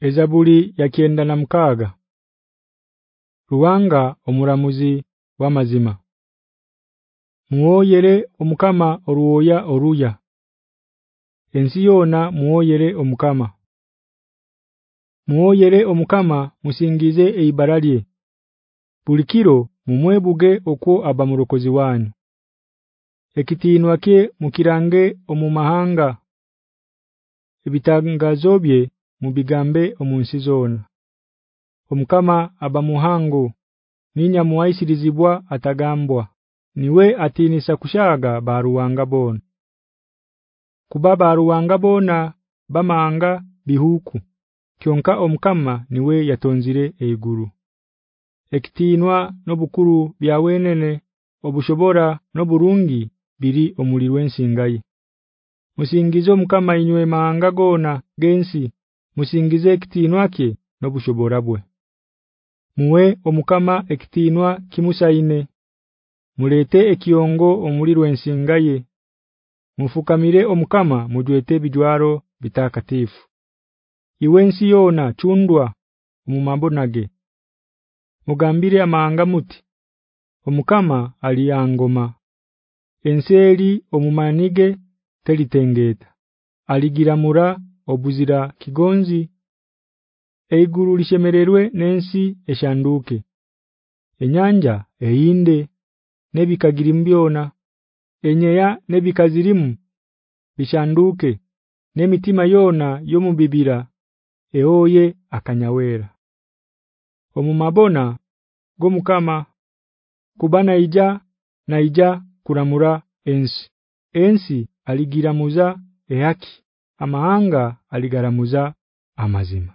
Ezabuli ya kienda na mkaga Ruwanga omuramuzi w'amazima Muoyere omukama oruoya oruya Ensi yona muoyere omukama. Muoyere omukama musingize eibaralye Bulikiro mumwebuge okwo abamurokozi wanyu. Ekitinwa ke mukirange omumahanga Ebitangazo bye mubigambe omunsi zona Omukama abamuhango ninya muwaisirizibwa atagambwa. Niwe atinisa kushaga baruwanga bona Kubaba aruwanga bona bamanga bihuku. Kyonka omukama niwe yatonzire eiguru. Ekitinwa nobukuru byawenene obushobora noburungi biri omulirwe nsingaye Musingizo omukama inywe manga gona gensi musingize ekitinwa kye nobushobora bwe. Muwe omukama ekitinwa kimusaine. Mulete ekiongo omulirwe nsingaye mufukamire omukama mujwete bijwaro bitakatifu. Iwensi yona chundwa mumambonage Mugambire amanga muti omukama aliyangoma Enseli omumanige telitengeta aligiramura obuzira kigonzi Eiguru lishemererwe nensi eshanduke Enyanja einde nebikagirimbyona enyeya nebikazirimu bishanduke nemitima yona yomubibira eoye akanyawera. Omumabona gomukama kubana ija naija kuramura ensi. Ensi aligiramuza ehaki amahanga aligaramuza amazima